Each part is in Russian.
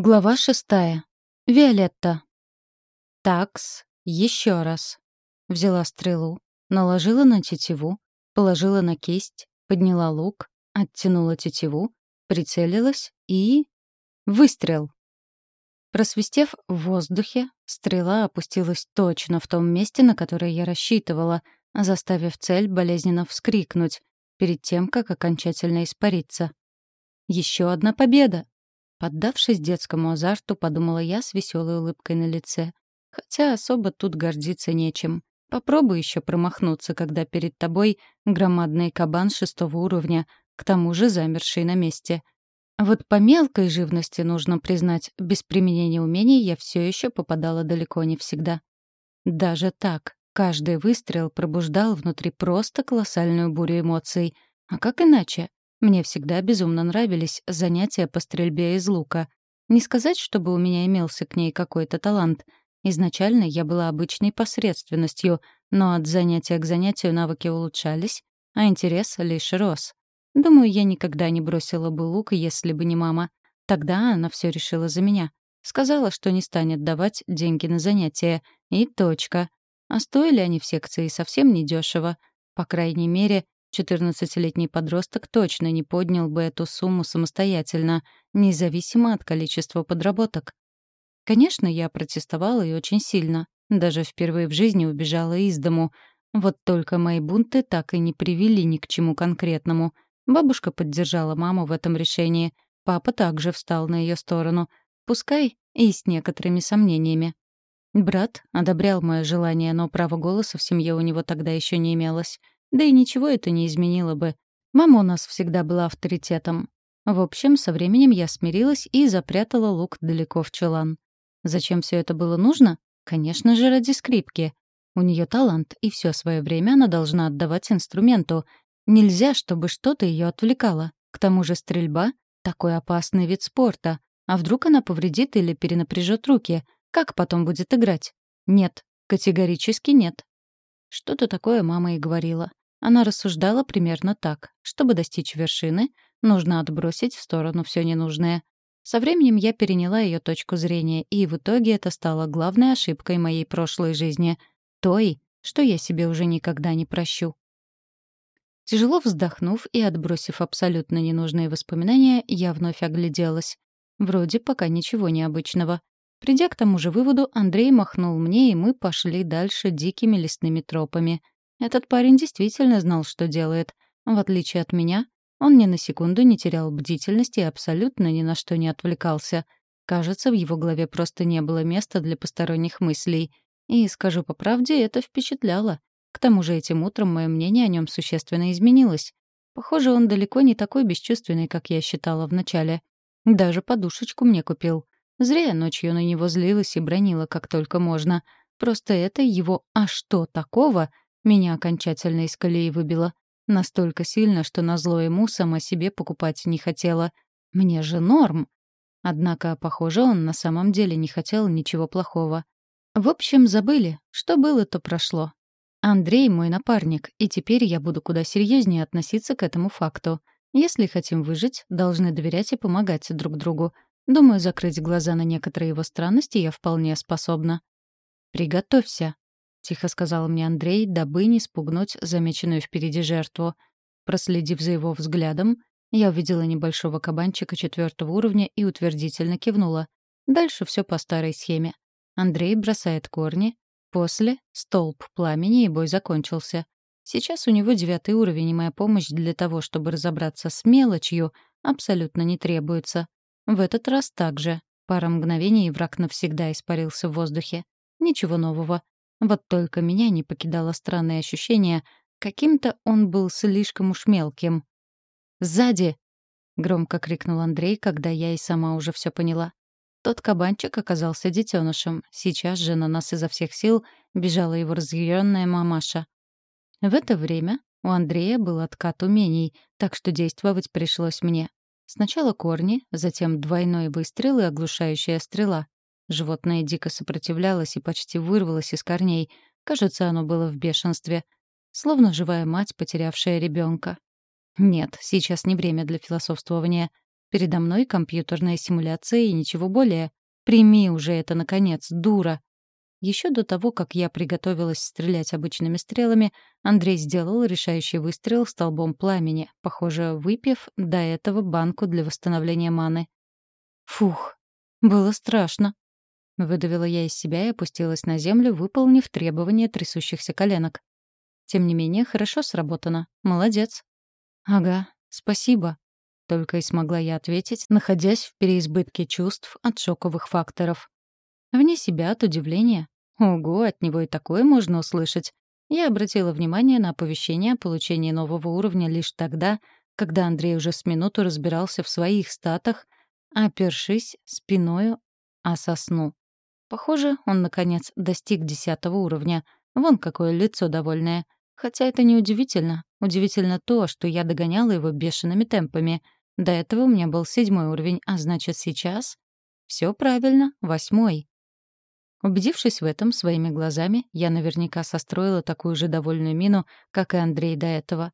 Глава шестая. Виолетта. Такс, еще раз. Взяла стрелу, наложила на тетиву, положила на кисть, подняла лук, оттянула тетиву, прицелилась и... Выстрел. Просвистев в воздухе, стрела опустилась точно в том месте, на которое я рассчитывала, заставив цель болезненно вскрикнуть перед тем, как окончательно испариться. Еще одна победа! Поддавшись детскому азарту, подумала я с веселой улыбкой на лице. Хотя особо тут гордиться нечем. Попробуй еще промахнуться, когда перед тобой громадный кабан шестого уровня, к тому же замерший на месте. Вот по мелкой живности, нужно признать, без применения умений я все еще попадала далеко не всегда. Даже так, каждый выстрел пробуждал внутри просто колоссальную бурю эмоций. А как иначе? Мне всегда безумно нравились занятия по стрельбе из лука. Не сказать, чтобы у меня имелся к ней какой-то талант. Изначально я была обычной посредственностью, но от занятия к занятию навыки улучшались, а интерес лишь рос. Думаю, я никогда не бросила бы лук, если бы не мама. Тогда она все решила за меня. Сказала, что не станет давать деньги на занятия. И точка. А стоили они в секции совсем недешево. По крайней мере, Четырнадцатилетний подросток точно не поднял бы эту сумму самостоятельно, независимо от количества подработок. Конечно, я протестовала и очень сильно. Даже впервые в жизни убежала из дому. Вот только мои бунты так и не привели ни к чему конкретному. Бабушка поддержала маму в этом решении. Папа также встал на ее сторону. Пускай и с некоторыми сомнениями. Брат одобрял мое желание, но права голоса в семье у него тогда еще не имелось. Да и ничего это не изменило бы. Мама у нас всегда была авторитетом. В общем, со временем я смирилась и запрятала лук далеко в чулан. Зачем все это было нужно? Конечно же, ради скрипки. У нее талант, и все свое время она должна отдавать инструменту. Нельзя, чтобы что-то ее отвлекало. К тому же стрельба — такой опасный вид спорта. А вдруг она повредит или перенапряжет руки? Как потом будет играть? Нет, категорически нет. Что-то такое мама и говорила. Она рассуждала примерно так. Чтобы достичь вершины, нужно отбросить в сторону все ненужное. Со временем я переняла ее точку зрения, и в итоге это стало главной ошибкой моей прошлой жизни. Той, что я себе уже никогда не прощу. Тяжело вздохнув и отбросив абсолютно ненужные воспоминания, я вновь огляделась. Вроде пока ничего необычного. Придя к тому же выводу, Андрей махнул мне, и мы пошли дальше дикими лесными тропами — этот парень действительно знал, что делает. В отличие от меня, он ни на секунду не терял бдительности и абсолютно ни на что не отвлекался. Кажется, в его голове просто не было места для посторонних мыслей. И, скажу по правде, это впечатляло. К тому же этим утром мое мнение о нем существенно изменилось. Похоже, он далеко не такой бесчувственный, как я считала вначале. Даже подушечку мне купил. Зря я ночью на него злилась и бронила как только можно. Просто это его «а что такого» меня окончательно из колеи выбило. Настолько сильно, что назло ему сама себе покупать не хотела. Мне же норм. Однако, похоже, он на самом деле не хотел ничего плохого. В общем, забыли. Что было, то прошло. Андрей — мой напарник, и теперь я буду куда серьезнее относиться к этому факту. Если хотим выжить, должны доверять и помогать друг другу. Думаю, закрыть глаза на некоторые его странности я вполне способна. «Приготовься», — тихо сказал мне Андрей, дабы не спугнуть замеченную впереди жертву. Проследив за его взглядом, я увидела небольшого кабанчика четвертого уровня и утвердительно кивнула. Дальше все по старой схеме. Андрей бросает корни, после — столб пламени, и бой закончился. Сейчас у него девятый уровень, и моя помощь для того, чтобы разобраться с мелочью, абсолютно не требуется. В этот раз также. Пара мгновений, и враг навсегда испарился в воздухе. Ничего нового. Вот только меня не покидало странное ощущение, каким-то он был слишком уж мелким. «Сзади!» — громко крикнул Андрей, когда я и сама уже все поняла. Тот кабанчик оказался детенышем. Сейчас же на нас изо всех сил бежала его разъяренная мамаша. В это время у Андрея был откат умений, так что действовать пришлось мне. Сначала корни, затем двойной выстрел и оглушающая стрела. Животное дико сопротивлялось и почти вырвалось из корней. Кажется, оно было в бешенстве. Словно живая мать, потерявшая ребенка. Нет, сейчас не время для философствования. Передо мной компьютерная симуляция и ничего более. Прими уже это, наконец, дура. Еще до того, как я приготовилась стрелять обычными стрелами, Андрей сделал решающий выстрел столбом пламени, похоже, выпив до этого банку для восстановления маны. Фух, было страшно. Выдавила я из себя и опустилась на землю, выполнив требования трясущихся коленок. Тем не менее, хорошо сработано. Молодец. Ага, спасибо. Только и смогла я ответить, находясь в переизбытке чувств от шоковых факторов. Вне себя от удивления. Ого, от него и такое можно услышать. Я обратила внимание на оповещение о получении нового уровня лишь тогда, когда Андрей уже с минуту разбирался в своих статах, опершись спиною о сосну. Похоже, он, наконец, достиг десятого уровня. Вон какое лицо довольное. Хотя это не удивительно. Удивительно то, что я догоняла его бешеными темпами. До этого у меня был седьмой уровень, а значит, сейчас... Все правильно, восьмой. Убедившись в этом своими глазами, я наверняка состроила такую же довольную мину, как и Андрей до этого.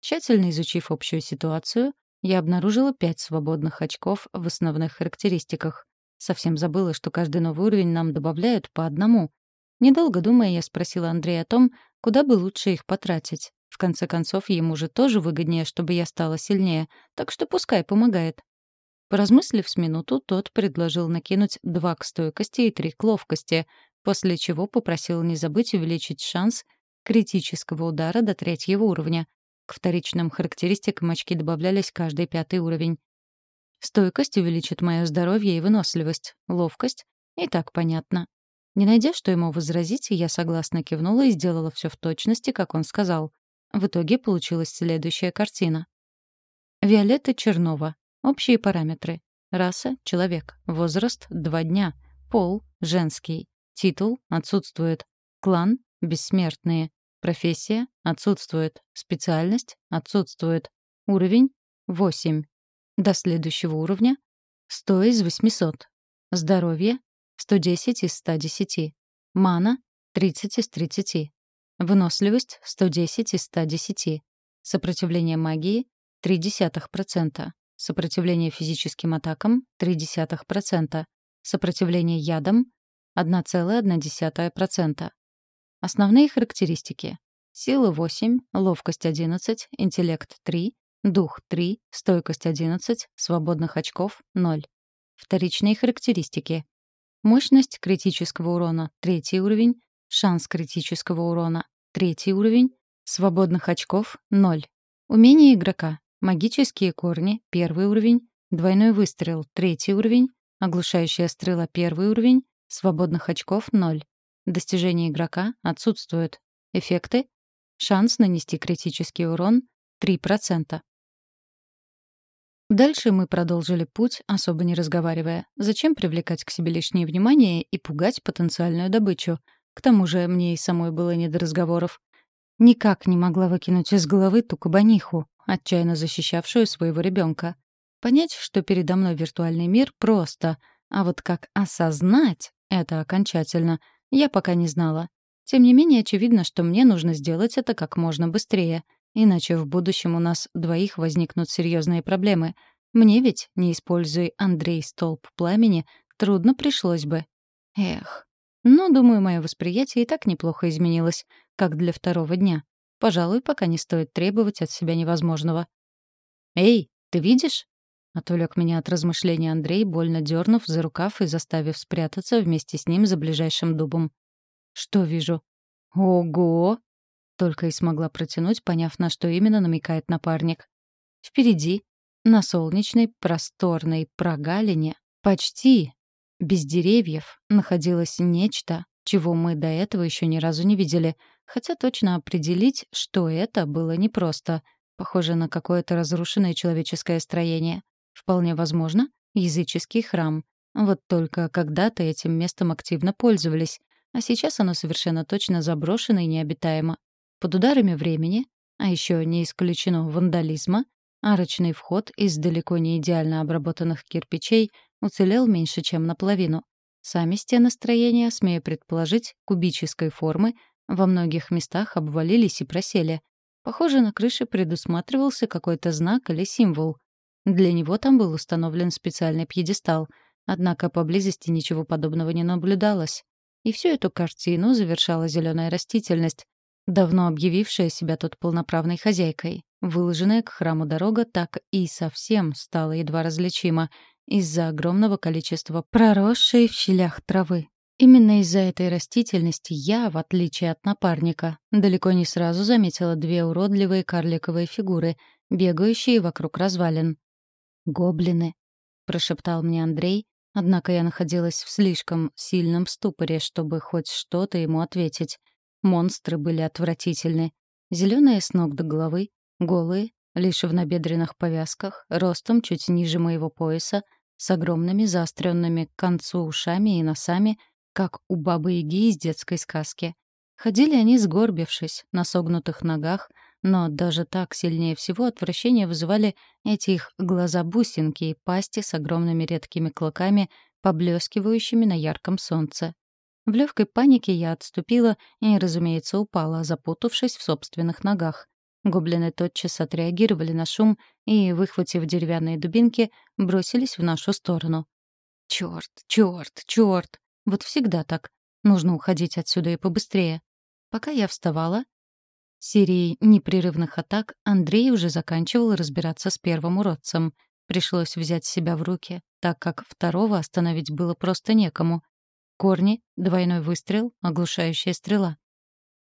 Тщательно изучив общую ситуацию, я обнаружила пять свободных очков в основных характеристиках. Совсем забыла, что каждый новый уровень нам добавляют по одному. Недолго думая, я спросила Андрея о том, куда бы лучше их потратить. В конце концов, ему же тоже выгоднее, чтобы я стала сильнее, так что пускай помогает. Поразмыслив с минуту, тот предложил накинуть два к стойкости и три к ловкости, после чего попросил не забыть увеличить шанс критического удара до третьего уровня. К вторичным характеристикам очки добавлялись каждый пятый уровень. Стойкость увеличит мое здоровье и выносливость, ловкость — и так понятно. Не найдя, что ему возразить, я согласно кивнула и сделала все в точности, как он сказал. В итоге получилась следующая картина. Виолетта Чернова. Общие параметры. Раса — человек. Возраст — два дня. Пол — женский. Титул — отсутствует. Клан — бессмертные. Профессия — отсутствует. Специальность — отсутствует. Уровень — восемь. До следующего уровня — 100 из 800. Здоровье — 110 из 110. Мана — 30 из 30. Выносливость — 110 из 110. Сопротивление магии — 0,3%. Сопротивление физическим атакам — 0,3%. Сопротивление ядам — 1,1%. Основные характеристики. Сила 8, ловкость 11, интеллект 3, Дух — 3, стойкость — 11, свободных очков — 0. Вторичные характеристики. Мощность критического урона — третий уровень, шанс критического урона — третий уровень, свободных очков — 0. Умение игрока. Магические корни — первый уровень, двойной выстрел — третий уровень, оглушающая стрела — первый уровень, свободных очков — 0. Достижения игрока отсутствуют. Эффекты. Шанс нанести критический урон — 3%. Дальше мы продолжили путь, особо не разговаривая. Зачем привлекать к себе лишнее внимание и пугать потенциальную добычу? К тому же мне и самой было не до разговоров. Никак не могла выкинуть из головы ту кабаниху, отчаянно защищавшую своего ребенка. Понять, что передо мной виртуальный мир, просто, а вот как осознать это окончательно, я пока не знала. Тем не менее, очевидно, что мне нужно сделать это как можно быстрее. Иначе в будущем у нас двоих возникнут серьезные проблемы. Мне ведь, не используя Андрей столб пламени, трудно пришлось бы. Эх. Но, думаю, мое восприятие и так неплохо изменилось, как для второго дня. Пожалуй, пока не стоит требовать от себя невозможного. «Эй, ты видишь?» — отвлек меня от размышления Андрей, больно дернув за рукав и заставив спрятаться вместе с ним за ближайшим дубом. «Что вижу?» «Ого!» Только и смогла протянуть, поняв, на что именно намекает напарник. Впереди, на солнечной, просторной прогалине, почти без деревьев, находилось нечто, чего мы до этого еще ни разу не видели, хотя точно определить, что это, было непросто. Похоже на какое-то разрушенное человеческое строение. Вполне возможно, языческий храм. Вот только когда-то этим местом активно пользовались, а сейчас оно совершенно точно заброшено и необитаемо. Под ударами времени, а еще не исключено вандализма, арочный вход из далеко не идеально обработанных кирпичей уцелел меньше, чем наполовину. Сами стены строения, смею предположить, кубической формы, во многих местах обвалились и просели. Похоже, на крыше предусматривался какой-то знак или символ. Для него там был установлен специальный пьедестал, однако поблизости ничего подобного не наблюдалось. И всю эту картину завершала зеленая растительность, давно объявившая себя тут полноправной хозяйкой. Выложенная к храму дорога так и совсем стала едва различима из-за огромного количества проросшей в щелях травы. Именно из-за этой растительности я, в отличие от напарника, далеко не сразу заметила две уродливые карликовые фигуры, бегающие вокруг развалин. «Гоблины», — прошептал мне Андрей, однако я находилась в слишком сильном ступоре, чтобы хоть что-то ему ответить. Монстры были отвратительны. Зеленые с ног до головы, голые, лишь в набедренных повязках, ростом чуть ниже моего пояса, с огромными заостренными к концу ушами и носами — как у бабы-яги из детской сказки. Ходили они сгорбившись, на согнутых ногах, но даже так сильнее всего отвращение вызывали эти их глаза-бусинки и пасти с огромными редкими клыками, поблескивающими на ярком солнце. В легкой панике я отступила и, разумеется, упала, запутавшись в собственных ногах. Гоблины тотчас отреагировали на шум и, выхватив деревянные дубинки, бросились в нашу сторону. «Чёрт, чёрт, чёрт!» Вот всегда так. Нужно уходить отсюда и побыстрее. Пока я вставала, серией непрерывных атак Андрей уже заканчивал разбираться с первым уродцем. Пришлось взять себя в руки, так как второго остановить было просто некому. Корни, двойной выстрел, оглушающая стрела.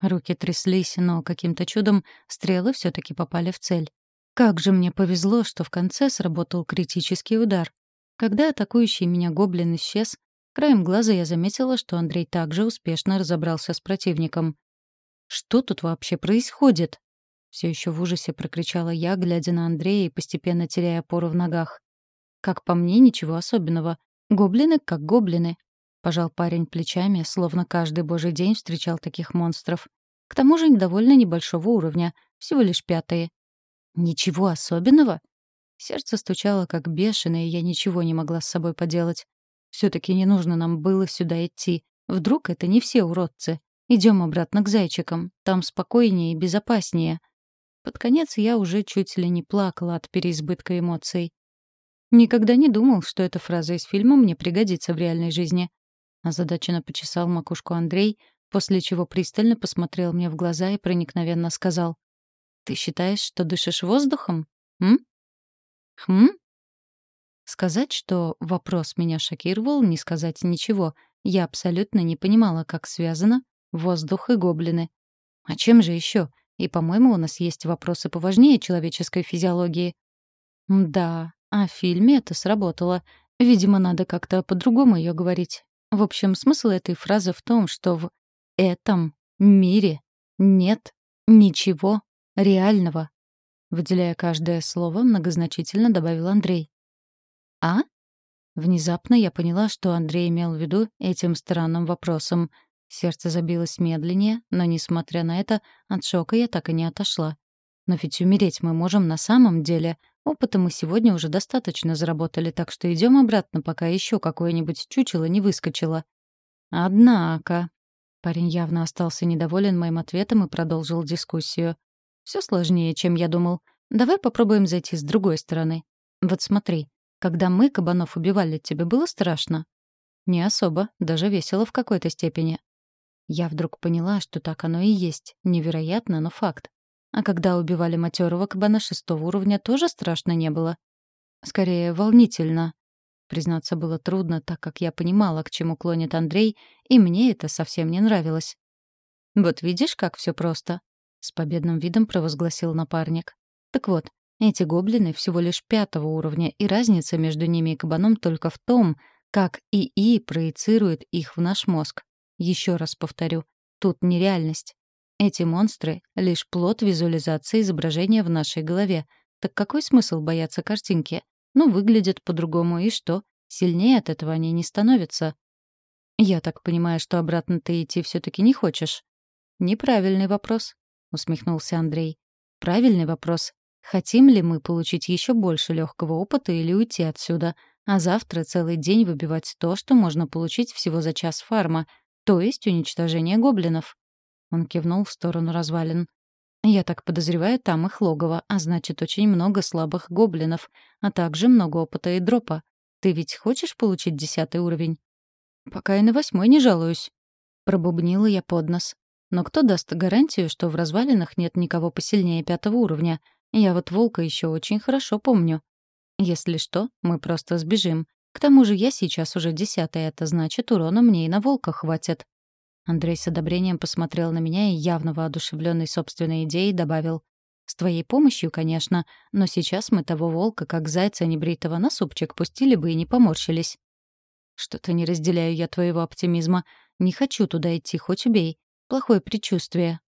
Руки тряслись, но каким-то чудом стрелы все таки попали в цель. Как же мне повезло, что в конце сработал критический удар. Когда атакующий меня гоблин исчез, Краем глаза я заметила, что Андрей также успешно разобрался с противником. «Что тут вообще происходит?» Все еще в ужасе прокричала я, глядя на Андрея и постепенно теряя опору в ногах. «Как по мне, ничего особенного. Гоблины как гоблины». Пожал парень плечами, словно каждый божий день встречал таких монстров. К тому же довольно небольшого уровня, всего лишь пятые. «Ничего особенного?» Сердце стучало как бешеное, и я ничего не могла с собой поделать. Все-таки не нужно нам было сюда идти. Вдруг это не все уродцы. Идем обратно к зайчикам. Там спокойнее и безопаснее. Под конец я уже чуть ли не плакала от переизбытка эмоций. Никогда не думал, что эта фраза из фильма мне пригодится в реальной жизни. Озадаченно почесал макушку Андрей, после чего пристально посмотрел мне в глаза и проникновенно сказал. «Ты считаешь, что дышишь воздухом? М? Хм? Сказать, что вопрос меня шокировал, не сказать ничего. Я абсолютно не понимала, как связано воздух и гоблины. А чем же еще? И, по-моему, у нас есть вопросы поважнее человеческой физиологии. Да, а в фильме это сработало. Видимо, надо как-то по-другому ее говорить. В общем, смысл этой фразы в том, что в этом мире нет ничего реального. Выделяя каждое слово, многозначительно добавил Андрей. «А?» Внезапно я поняла, что Андрей имел в виду этим странным вопросом. Сердце забилось медленнее, но, несмотря на это, от шока я так и не отошла. Но ведь умереть мы можем на самом деле. Опыта мы сегодня уже достаточно заработали, так что идем обратно, пока еще какое-нибудь чучело не выскочило. Однако... Парень явно остался недоволен моим ответом и продолжил дискуссию. Все сложнее, чем я думал. Давай попробуем зайти с другой стороны. Вот смотри, когда мы кабанов убивали, тебе было страшно? Не особо, даже весело в какой-то степени. Я вдруг поняла, что так оно и есть. Невероятно, но факт. А когда убивали матерого кабана шестого уровня, тоже страшно не было. Скорее, волнительно. Признаться было трудно, так как я понимала, к чему клонит Андрей, и мне это совсем не нравилось. «Вот видишь, как все просто», — с победным видом провозгласил напарник. «Так вот, эти гоблины всего лишь пятого уровня, и разница между ними и кабаном только в том, как ИИ проецирует их в наш мозг. Еще раз повторю, тут нереальность. Эти монстры — лишь плод визуализации изображения в нашей голове. Так какой смысл бояться картинки? Ну, выглядят по-другому, и что? Сильнее от этого они не становятся. Я так понимаю, что обратно ты идти все таки не хочешь? Неправильный вопрос, — усмехнулся Андрей. Правильный вопрос Хотим ли мы получить еще больше легкого опыта или уйти отсюда, а завтра целый день выбивать то, что можно получить всего за час фарма, то есть уничтожение гоблинов? Он кивнул в сторону развалин. Я так подозреваю, там их логово, а значит, очень много слабых гоблинов, а также много опыта и дропа. Ты ведь хочешь получить десятый уровень? Пока и на восьмой не жалуюсь. Пробубнила я под нос. Но кто даст гарантию, что в развалинах нет никого посильнее пятого уровня? Я вот волка еще очень хорошо помню. Если что, мы просто сбежим. К тому же я сейчас уже десятая, это значит, урона мне и на волка хватит. Андрей с одобрением посмотрел на меня и, явно воодушевленный собственной идеей, добавил. «С твоей помощью, конечно, но сейчас мы того волка, как зайца небритого, на супчик пустили бы и не поморщились». «Что-то не разделяю я твоего оптимизма. Не хочу туда идти, хоть убей. Плохое предчувствие».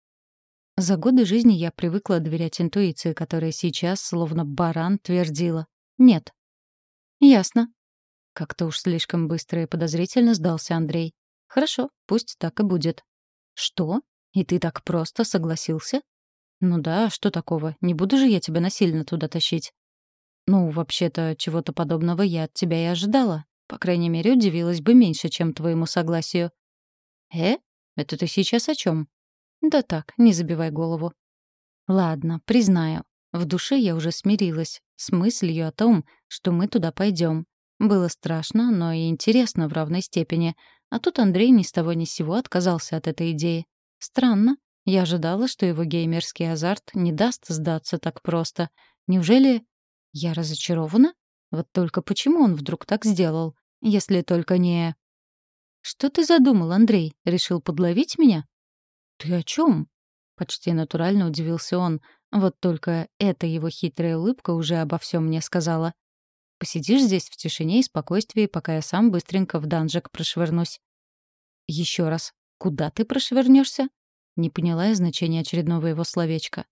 За годы жизни я привыкла доверять интуиции, которая сейчас, словно баран, твердила. «Нет». «Ясно». Как-то уж слишком быстро и подозрительно сдался Андрей. Хорошо, пусть так и будет. Что? И ты так просто согласился? Ну да, что такого? Не буду же я тебя насильно туда тащить. Ну, вообще-то, чего-то подобного я от тебя и ожидала. По крайней мере, удивилась бы меньше, чем твоему согласию. Э? Это ты сейчас о чем? Да так, не забивай голову. Ладно, признаю. В душе я уже смирилась с мыслью о том, что мы туда пойдем. Было страшно, но и интересно в равной степени — а тут Андрей ни с того ни с сего отказался от этой идеи. Странно. Я ожидала, что его геймерский азарт не даст сдаться так просто. Неужели я разочарована? Вот только почему он вдруг так сделал? Если только не... «Что ты задумал, Андрей? Решил подловить меня?» «Ты о чем? Почти натурально удивился он. Вот только эта его хитрая улыбка уже обо всем мне сказала. Посидишь здесь в тишине и спокойствии, пока я сам быстренько в данжик прошвырнусь. Еще раз. Куда ты прошвырнешься? Не поняла я значения очередного его словечка.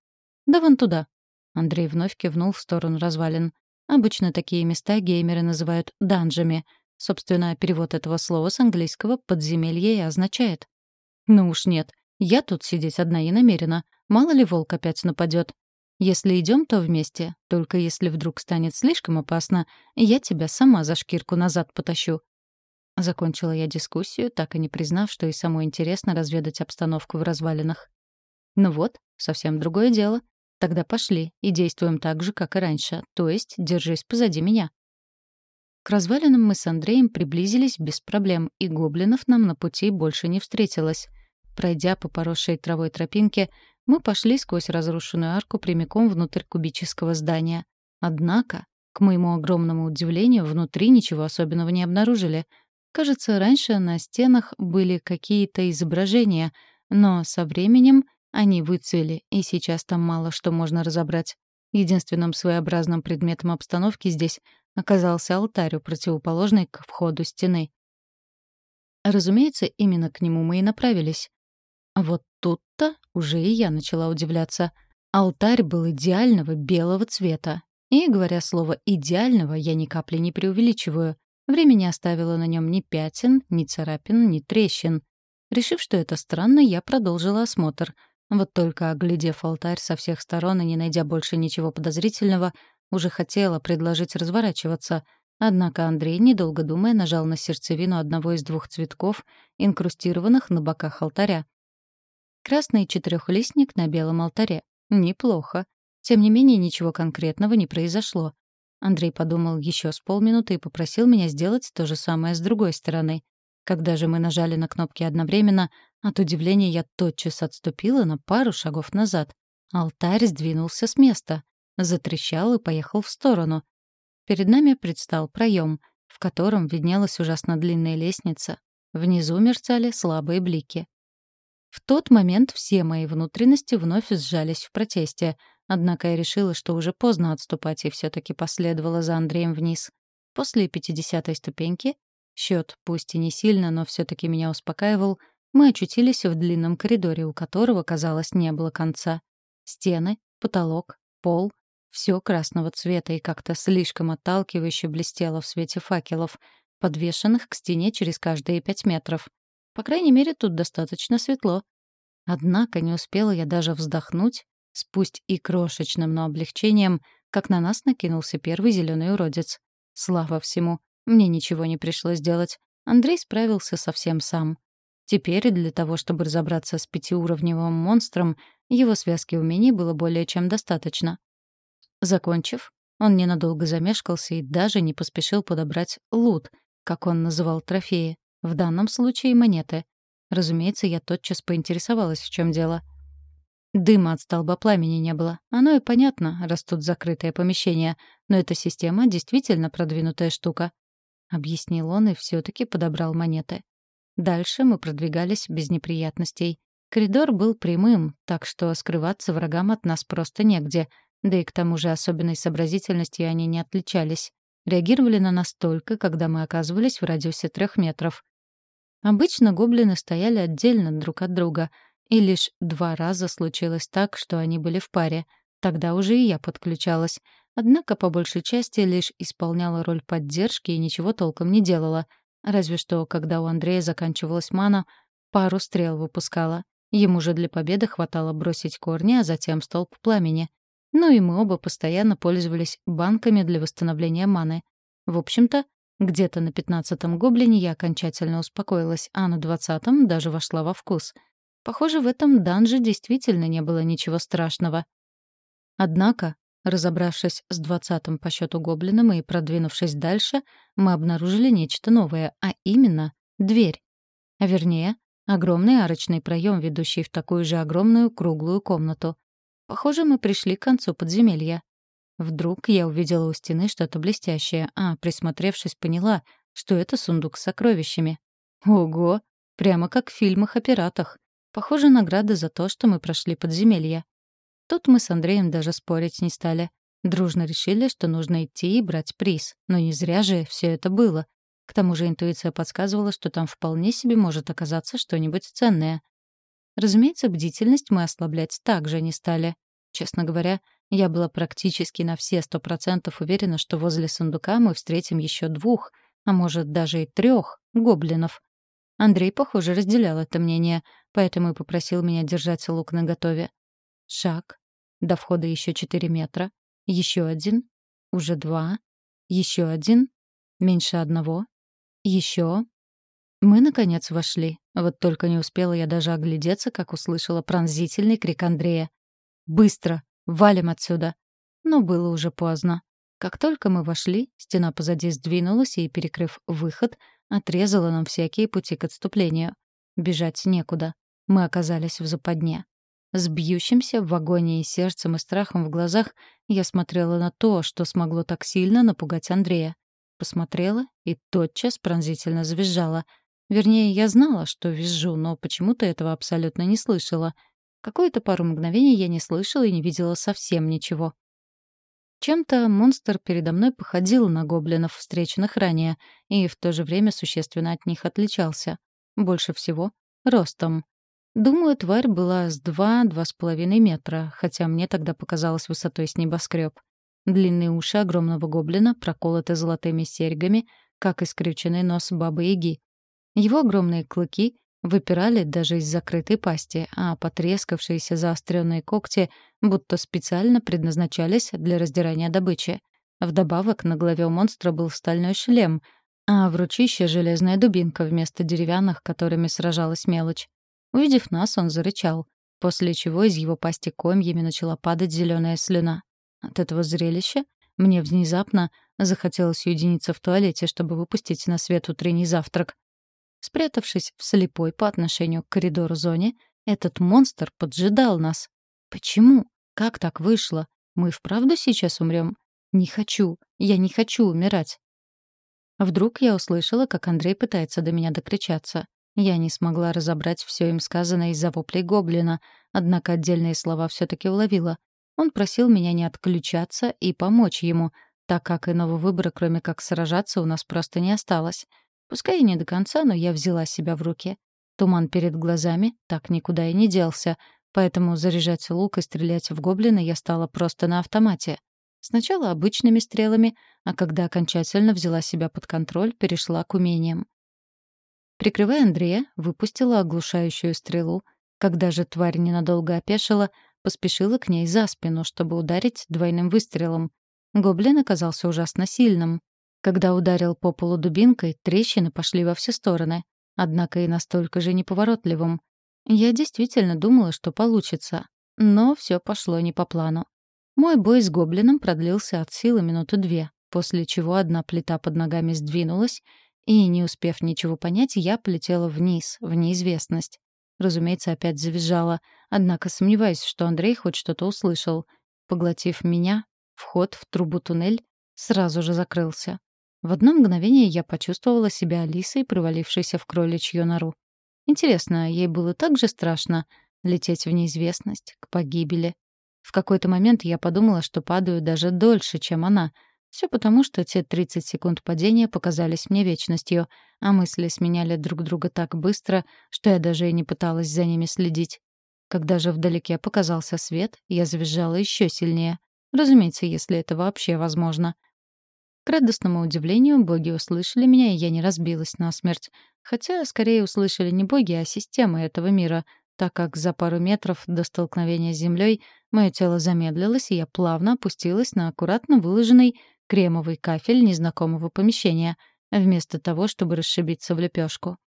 Да вон туда. Андрей вновь кивнул в сторону развалин. Обычно такие места геймеры называют данжами. Собственно, перевод этого слова с английского «подземелье» и означает. Ну уж нет. Я тут сидеть одна и намерена. Мало ли волк опять нападет. Если идем, то вместе. Только если вдруг станет слишком опасно, я тебя сама за шкирку назад потащу». Закончила я дискуссию, так и не признав, что и самой интересно разведать обстановку в развалинах. «Ну вот, совсем другое дело. Тогда пошли и действуем так же, как и раньше, то есть держись позади меня». К развалинам мы с Андреем приблизились без проблем, и гоблинов нам на пути больше не встретилось. Пройдя по поросшей травой тропинке, мы пошли сквозь разрушенную арку прямиком внутрь кубического здания. Однако, к моему огромному удивлению, внутри ничего особенного не обнаружили. Кажется, раньше на стенах были какие-то изображения, но со временем они выцвели, и сейчас там мало что можно разобрать. Единственным своеобразным предметом обстановки здесь оказался алтарь у противоположной к входу стены. Разумеется, именно к нему мы и направились. Вот тут-то уже и я начала удивляться. Алтарь был идеального белого цвета. И, говоря слово «идеального», я ни капли не преувеличиваю. Время не оставило на нем ни пятен, ни царапин, ни трещин. Решив, что это странно, я продолжила осмотр. Вот только, оглядев алтарь со всех сторон и не найдя больше ничего подозрительного, уже хотела предложить разворачиваться. Однако Андрей, недолго думая, нажал на сердцевину одного из двух цветков, инкрустированных на боках алтаря. Красный четырехлистник на белом алтаре. Неплохо. Тем не менее, ничего конкретного не произошло. Андрей подумал еще с полминуты и попросил меня сделать то же самое с другой стороны. Когда же мы нажали на кнопки одновременно, от удивления я тотчас отступила на пару шагов назад. Алтарь сдвинулся с места, затрещал и поехал в сторону. Перед нами предстал проем, в котором виднелась ужасно длинная лестница. Внизу мерцали слабые блики. В тот момент все мои внутренности вновь сжались в протесте, однако я решила, что уже поздно отступать, и все таки последовала за Андреем вниз. После пятидесятой ступеньки счет, пусть и не сильно, но все таки меня успокаивал, мы очутились в длинном коридоре, у которого, казалось, не было конца. Стены, потолок, пол — все красного цвета и как-то слишком отталкивающе блестело в свете факелов, подвешенных к стене через каждые пять метров. По крайней мере, тут достаточно светло. Однако не успела я даже вздохнуть, с пусть и крошечным, но облегчением, как на нас накинулся первый зеленый уродец. Слава всему, мне ничего не пришлось делать. Андрей справился совсем сам. Теперь для того, чтобы разобраться с пятиуровневым монстром, его связки умений было более чем достаточно. Закончив, он ненадолго замешкался и даже не поспешил подобрать лут, как он называл трофеи, в данном случае монеты. Разумеется, я тотчас поинтересовалась, в чем дело. Дыма от столба пламени не было. Оно и понятно, раз тут закрытое помещение, но эта система действительно продвинутая штука. Объяснил он и все таки подобрал монеты. Дальше мы продвигались без неприятностей. Коридор был прямым, так что скрываться врагам от нас просто негде, да и к тому же особенной сообразительностью они не отличались. Реагировали на нас только, когда мы оказывались в радиусе трех метров. Обычно гоблины стояли отдельно друг от друга, и лишь два раза случилось так, что они были в паре. Тогда уже и я подключалась. Однако, по большей части, лишь исполняла роль поддержки и ничего толком не делала. Разве что, когда у Андрея заканчивалась мана, пару стрел выпускала. Ему же для победы хватало бросить корни, а затем столб пламени. Ну и мы оба постоянно пользовались банками для восстановления маны. В общем-то, где-то на пятнадцатом гоблине я окончательно успокоилась, а на двадцатом даже вошла во вкус. Похоже, в этом данже действительно не было ничего страшного. Однако, разобравшись с двадцатым по счету гоблином и продвинувшись дальше, мы обнаружили нечто новое, а именно — дверь. А вернее, огромный арочный проем, ведущий в такую же огромную круглую комнату. Похоже, мы пришли к концу подземелья. Вдруг я увидела у стены что-то блестящее, а, присмотревшись, поняла, что это сундук с сокровищами. Ого! Прямо как в фильмах о пиратах. Похоже, награда за то, что мы прошли подземелье. Тут мы с Андреем даже спорить не стали. Дружно решили, что нужно идти и брать приз. Но не зря же все это было. К тому же интуиция подсказывала, что там вполне себе может оказаться что-нибудь ценное. Разумеется, бдительность мы ослаблять также не стали. Честно говоря, я была практически на все сто процентов уверена, что возле сундука мы встретим еще двух, а может даже и трех гоблинов. Андрей, похоже, разделял это мнение, поэтому и попросил меня держать лук наготове. Шаг. До входа еще четыре метра. Еще один. Уже два. Еще один. Меньше одного. Еще. Мы, наконец, вошли. Вот только не успела я даже оглядеться, как услышала пронзительный крик Андрея. «Быстро! Валим отсюда!» Но было уже поздно. Как только мы вошли, стена позади сдвинулась и, перекрыв выход, отрезала нам всякие пути к отступлению. Бежать некуда. Мы оказались в западне. С бьющимся в агонии сердцем и страхом в глазах я смотрела на то, что смогло так сильно напугать Андрея. Посмотрела и тотчас пронзительно завизжала. Вернее, я знала, что визжу, но почему-то этого абсолютно не слышала. Какую-то пару мгновений я не слышала и не видела совсем ничего. Чем-то монстр передо мной походил на гоблинов, встреченных ранее, и в то же время существенно от них отличался. Больше всего — ростом. Думаю, тварь была с 2-2,5 метра, хотя мне тогда показалось высотой с небоскреб. Длинные уши огромного гоблина проколоты золотыми серьгами, как искрюченный нос бабы-яги. Его огромные клыки выпирали даже из закрытой пасти, а потрескавшиеся заостренные когти будто специально предназначались для раздирания добычи. Вдобавок на голове у монстра был стальной шлем, а в ручище — железная дубинка вместо деревянных, которыми сражалась мелочь. Увидев нас, он зарычал, после чего из его пасти комьями начала падать зеленая слюна. От этого зрелища мне внезапно захотелось уединиться в туалете, чтобы выпустить на свет утренний завтрак. Спрятавшись в слепой по отношению к коридору зоне, этот монстр поджидал нас. Почему? Как так вышло? Мы вправду сейчас умрем? Не хочу. Я не хочу умирать. Вдруг я услышала, как Андрей пытается до меня докричаться. Я не смогла разобрать все им сказанное из-за воплей гоблина, однако отдельные слова все таки уловила. Он просил меня не отключаться и помочь ему, так как иного выбора, кроме как сражаться, у нас просто не осталось. Пускай и не до конца, но я взяла себя в руки. Туман перед глазами так никуда и не делся, поэтому заряжать лук и стрелять в гоблина я стала просто на автомате. Сначала обычными стрелами, а когда окончательно взяла себя под контроль, перешла к умениям. Прикрывая Андрея, выпустила оглушающую стрелу. Когда же тварь ненадолго опешила, поспешила к ней за спину, чтобы ударить двойным выстрелом. Гоблин оказался ужасно сильным. Когда ударил по полу дубинкой, трещины пошли во все стороны. однако и настолько же неповоротливым. Я действительно думала, что получится, но все пошло не по плану. Мой бой с гоблином продлился от силы минуты две, после чего одна плита под ногами сдвинулась, и, не успев ничего понять, я полетела вниз, в неизвестность. Разумеется, опять завизжала, однако сомневаюсь, что Андрей хоть что-то услышал. Поглотив меня, вход в трубу-туннель сразу же закрылся. В одно мгновение я почувствовала себя Алисой, провалившейся в кроличью нору. Интересно, ей было так же страшно лететь в неизвестность, к погибели. В какой-то момент я подумала, что падаю даже дольше, чем она. Все потому, что те 30 секунд падения показались мне вечностью, а мысли сменяли друг друга так быстро, что я даже и не пыталась за ними следить. Когда же вдалеке показался свет, я завизжала еще сильнее. Разумеется, если это вообще возможно. К радостному удивлению, боги услышали меня, и я не разбилась насмерть. Хотя, скорее, услышали не боги, а системы этого мира, так как за пару метров до столкновения с землей мое тело замедлилось, и я плавно опустилась на аккуратно выложенный кремовый кафель незнакомого помещения, вместо того, чтобы расшибиться в лепешку.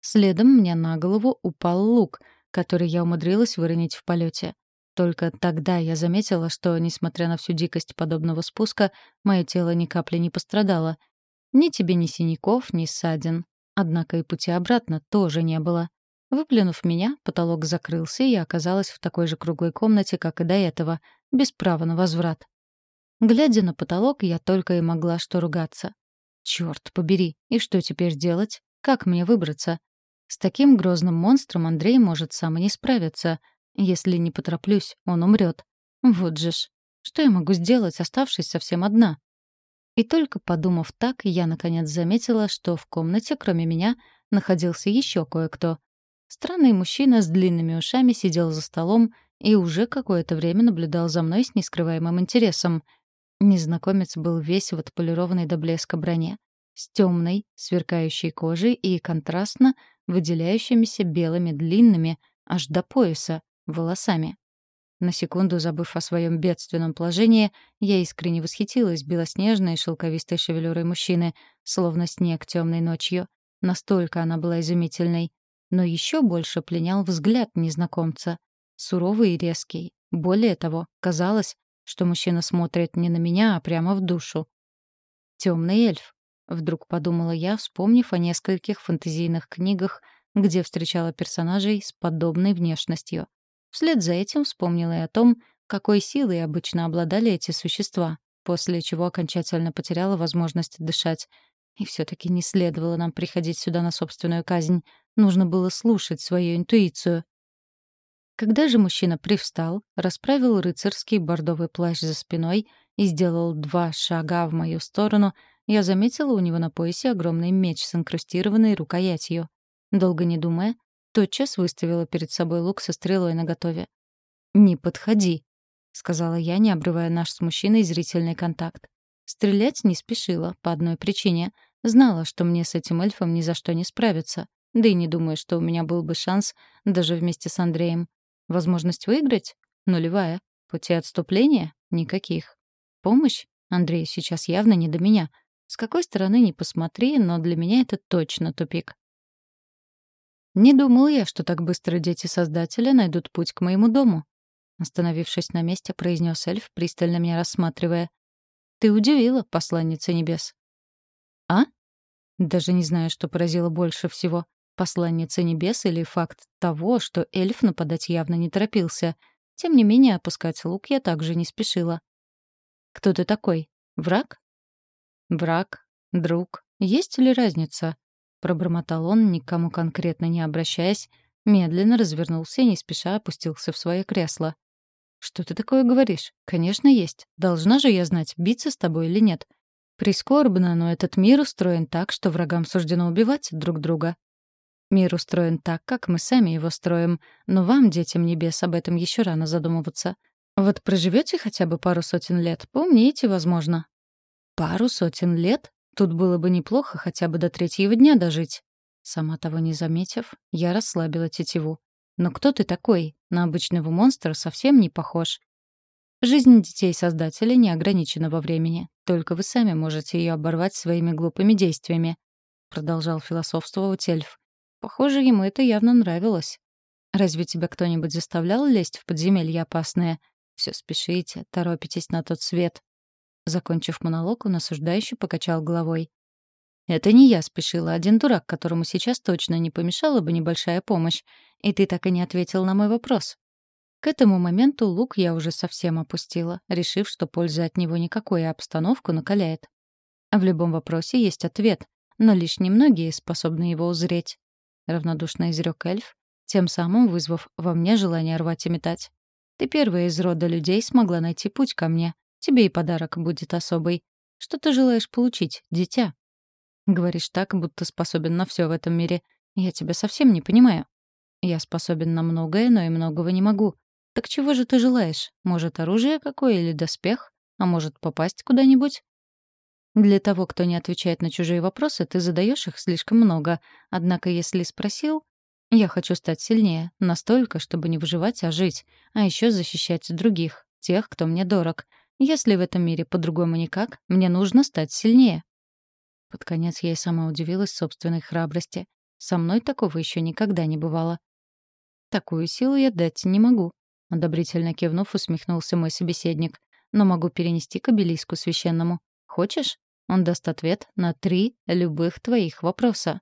Следом мне на голову упал лук, который я умудрилась выронить в полете. Только тогда я заметила, что, несмотря на всю дикость подобного спуска, мое тело ни капли не пострадало. Ни тебе ни синяков, ни ссадин. Однако и пути обратно тоже не было. Выплюнув меня, потолок закрылся, и я оказалась в такой же круглой комнате, как и до этого, без права на возврат. Глядя на потолок, я только и могла что ругаться. Черт побери, и что теперь делать? Как мне выбраться? С таким грозным монстром Андрей может сам и не справиться — если не потороплюсь, он умрет. Вот же ж. Что я могу сделать, оставшись совсем одна? И только подумав так, я наконец заметила, что в комнате, кроме меня, находился еще кое-кто. Странный мужчина с длинными ушами сидел за столом и уже какое-то время наблюдал за мной с нескрываемым интересом. Незнакомец был весь в отполированной до блеска броне, с темной, сверкающей кожей и контрастно выделяющимися белыми длинными, аж до пояса, волосами. На секунду забыв о своем бедственном положении, я искренне восхитилась белоснежной шелковистой шевелюрой мужчины, словно снег темной ночью. Настолько она была изумительной. Но еще больше пленял взгляд незнакомца. Суровый и резкий. Более того, казалось, что мужчина смотрит не на меня, а прямо в душу. Темный эльф. Вдруг подумала я, вспомнив о нескольких фэнтезийных книгах, где встречала персонажей с подобной внешностью. Вслед за этим вспомнила и о том, какой силой обычно обладали эти существа, после чего окончательно потеряла возможность дышать. И все-таки не следовало нам приходить сюда на собственную казнь. Нужно было слушать свою интуицию. Когда же мужчина привстал, расправил рыцарский бордовый плащ за спиной и сделал два шага в мою сторону, я заметила у него на поясе огромный меч с инкрустированной рукоятью. Долго не думая, тотчас выставила перед собой лук со стрелой наготове. «Не подходи», — сказала я, не обрывая наш с мужчиной зрительный контакт. Стрелять не спешила, по одной причине. Знала, что мне с этим эльфом ни за что не справиться. Да и не думаю, что у меня был бы шанс даже вместе с Андреем. Возможность выиграть? Нулевая. Пути отступления? Никаких. Помощь? Андрею сейчас явно не до меня. С какой стороны ни посмотри, но для меня это точно тупик. Не думал я, что так быстро дети Создателя найдут путь к моему дому. Остановившись на месте, произнес эльф, пристально меня рассматривая. «Ты удивила, посланница небес». «А?» Даже не знаю, что поразило больше всего. Посланница небес или факт того, что эльф нападать явно не торопился. Тем не менее, опускать лук я также не спешила. «Кто ты такой? Враг?» «Враг? Друг? Есть ли разница?» — пробормотал он, никому конкретно не обращаясь, медленно развернулся и не спеша опустился в свое кресло. «Что ты такое говоришь? Конечно, есть. Должна же я знать, биться с тобой или нет. Прискорбно, но этот мир устроен так, что врагам суждено убивать друг друга. Мир устроен так, как мы сами его строим, но вам, детям небес, об этом еще рано задумываться. Вот проживете хотя бы пару сотен лет, поумнеете, возможно». «Пару сотен лет?» Тут было бы неплохо хотя бы до третьего дня дожить. Сама того не заметив, я расслабила тетиву. Но кто ты такой? На обычного монстра совсем не похож. Жизнь детей Создателя не ограничена во времени. Только вы сами можете ее оборвать своими глупыми действиями. — продолжал философствовать эльф. «Похоже, ему это явно нравилось. Разве тебя кто-нибудь заставлял лезть в подземелье опасное? Все спешите, торопитесь на тот свет». Закончив монолог, он осуждающе покачал головой. «Это не я спешила, один дурак, которому сейчас точно не помешала бы небольшая помощь. И ты так и не ответил на мой вопрос». К этому моменту лук я уже совсем опустила, решив, что пользы от него никакой, а обстановку накаляет. В любом вопросе есть ответ, но лишь немногие способны его узреть. Равнодушно изрек эльф, тем самым вызвав во мне желание рвать и метать. Ты первая из рода людей смогла найти путь ко мне. Тебе и подарок будет особый. Что ты желаешь получить, дитя? Говоришь так, будто способен на все в этом мире. Я тебя совсем не понимаю. Я способен на многое, но и многого не могу. Так чего же ты желаешь? Может, оружие какое или доспех? А может, попасть куда-нибудь? Для того, кто не отвечает на чужие вопросы, ты задаешь их слишком много. Однако, если спросил, я хочу стать сильнее, настолько, чтобы не выживать, а жить, а еще защищать других, тех, кто мне дорог. Если в этом мире по-другому никак, мне нужно стать сильнее. Под конец я и сама удивилась собственной храбрости. Со мной такого еще никогда не бывало. Такую силу я дать не могу. — одобрительно кивнув, усмехнулся мой собеседник. «Но могу перенести к обелиску священному. Хочешь? Он даст ответ на три любых твоих вопроса».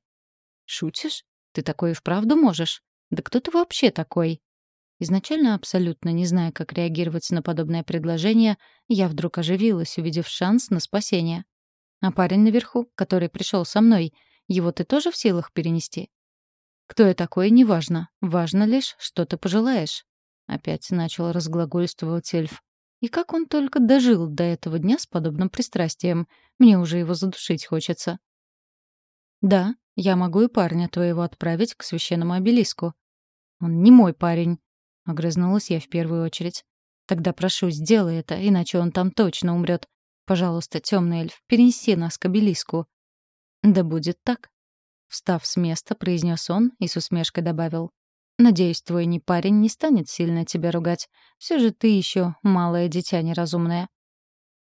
«Шутишь? Ты такое и вправду можешь? Да кто ты вообще такой?» Изначально абсолютно не зная, как реагировать на подобное предложение, я вдруг оживилась, увидев шанс на спасение. «А парень наверху, который пришел со мной, его ты тоже в силах перенести?» «Кто я такой, неважно. Важно лишь, что ты пожелаешь». Опять начал разглагольствовать эльф. И как он только дожил до этого дня с подобным пристрастием. Мне уже его задушить хочется. Да, я могу и парня твоего отправить к священному обелиску. Он не мой парень, — огрызнулась я в первую очередь. Тогда прошу, сделай это, иначе он там точно умрет. Пожалуйста, темный эльф, перенеси нас к обелиску. Да будет так. Встав с места, произнес он и с усмешкой добавил. Надеюсь, твой не парень не станет сильно тебя ругать. Все же ты еще малое дитя неразумное.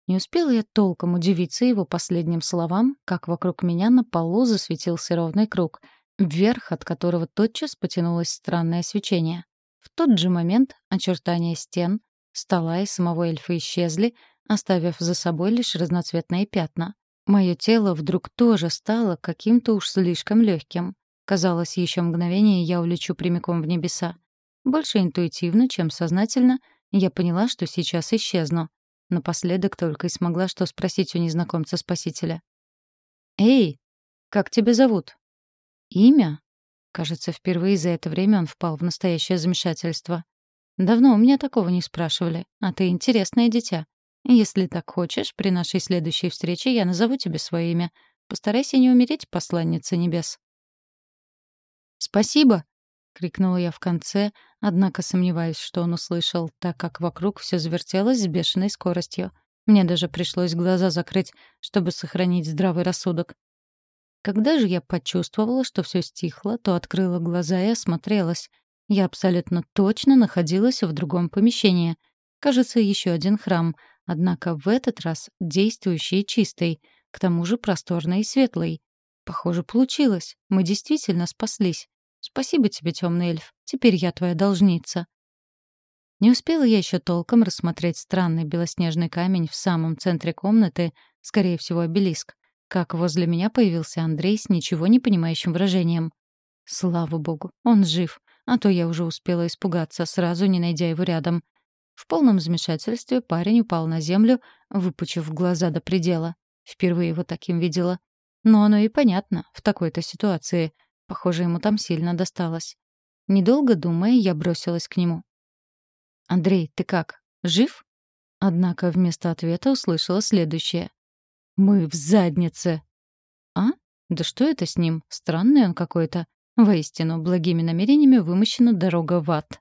Не успела я толком удивиться его последним словам, как вокруг меня на полу засветился ровный круг, вверх от которого тотчас потянулось странное свечение. В тот же момент очертания стен, стола и самого эльфа исчезли, оставив за собой лишь разноцветные пятна. Мое тело вдруг тоже стало каким-то уж слишком легким. Казалось, еще мгновение я улечу прямиком в небеса. Больше интуитивно, чем сознательно, я поняла, что сейчас исчезну. Напоследок только и смогла что спросить у незнакомца-спасителя. «Эй, как тебя зовут?» «Имя?» Кажется, впервые за это время он впал в настоящее замешательство. «Давно у меня такого не спрашивали, а ты интересное дитя. Если так хочешь, при нашей следующей встрече я назову тебе свое имя. Постарайся не умереть, посланница небес». «Спасибо!» — крикнула я в конце, однако сомневаюсь, что он услышал, так как вокруг все завертелось с бешеной скоростью. Мне даже пришлось глаза закрыть, чтобы сохранить здравый рассудок. Когда же я почувствовала, что все стихло, то открыла глаза и осмотрелась. Я абсолютно точно находилась в другом помещении. Кажется, еще один храм, однако в этот раз действующий и чистый, к тому же просторный и светлый. Похоже, получилось. Мы действительно спаслись. Спасибо тебе, темный эльф. Теперь я твоя должница. Не успела я еще толком рассмотреть странный белоснежный камень в самом центре комнаты, скорее всего, обелиск, как возле меня появился Андрей с ничего не понимающим выражением. Слава богу, он жив, а то я уже успела испугаться, сразу не найдя его рядом. В полном замешательстве парень упал на землю, выпучив глаза до предела. Впервые его таким видела. Но оно и понятно в такой-то ситуации. Похоже, ему там сильно досталось. Недолго думая, я бросилась к нему. «Андрей, ты как? Жив?» Однако вместо ответа услышала следующее. «Мы в заднице!» «А? Да что это с ним? Странный он какой-то. Воистину, благими намерениями вымощена дорога в ад».